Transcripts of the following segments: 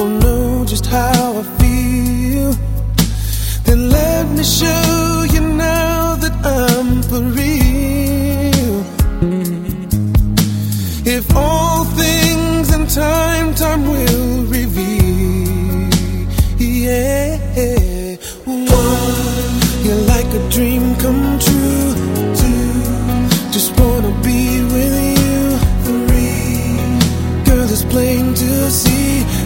don't know just how I feel, then let me show you now that I'm for real. If all things in time, time will reveal. Yeah. One, you're like a dream come true. Two, just one.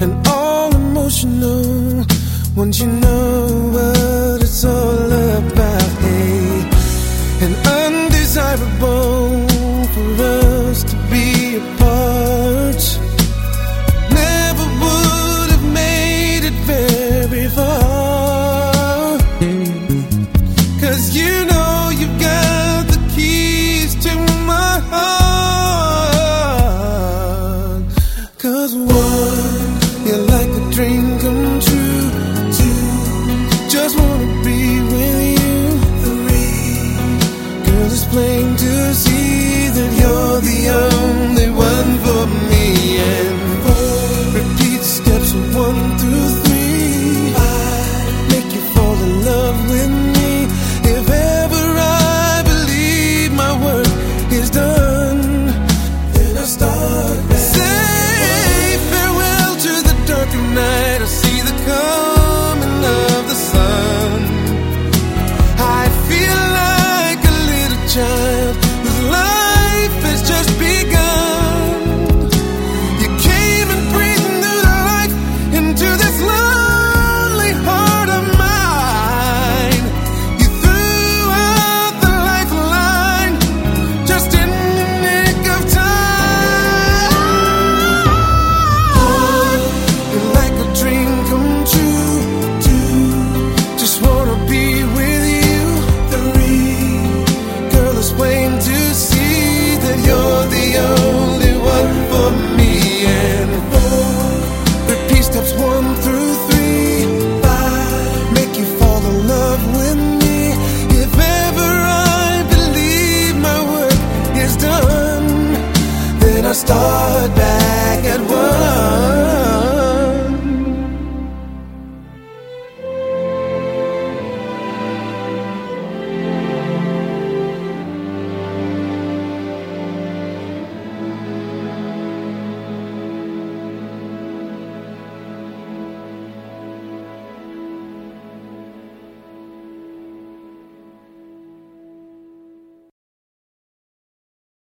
and all emotional. once you know? to see that you're the only one.